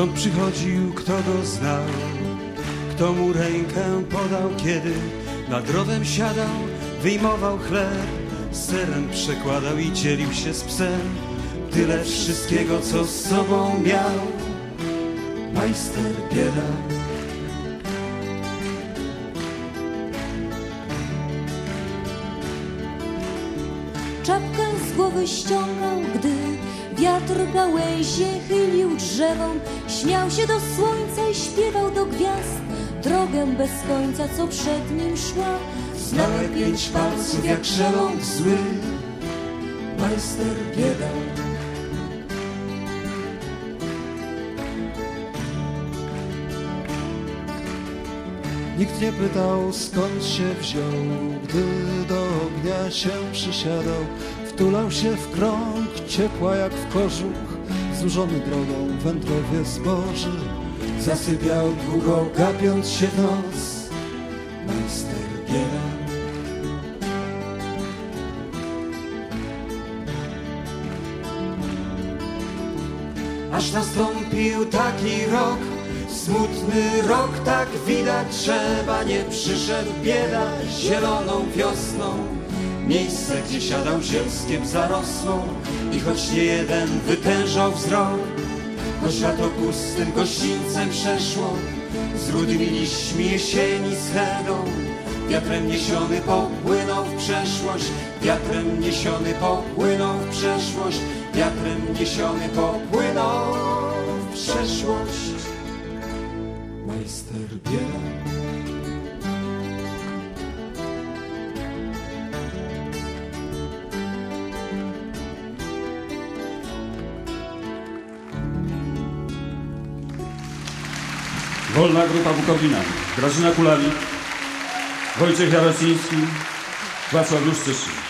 Skąd przychodził, kto go znał? Kto mu rękę podał, kiedy nad rowem siadał, wyjmował chleb, serem przekładał i dzielił się z psem. Tyle wszystkiego, co z sobą miał, majster bieda. Czapkę z głowy ściągał, gdy wiatr gałęzie chylił drzewom. Śmiał się do słońca i śpiewał do gwiazd. Drogę bez końca, co przed nim szła. Jak pięć palców, jak żeląg zły, majster bieda. Nikt nie pytał skąd się wziął, gdy do się przysiadał. Wtulał się w krąg, ciepła jak w kożuch, znużony drogą wędrowie zboży. Zasypiał długo, gapiąc się w noc, majster bieda. Aż nastąpił taki rok, smutny rok, tak widać trzeba, nie przyszedł bieda zieloną wiosną. Miejsce, gdzie siadał zielskiem zarosło i choć nie jeden wytężał wzrok, choć lato pustym gościńcem przeszło, z rudymi liśćmi jesieni z hedą, wiatrem niesiony popłynął w przeszłość, wiatrem niesiony popłynął w przeszłość, wiatrem niesiony popłynął w przeszłość. Majster bieda. Wolna Grupa Bukowina. Grażyna Kulawik, Wojciech Jarociński, Wacław Juszczyszyn.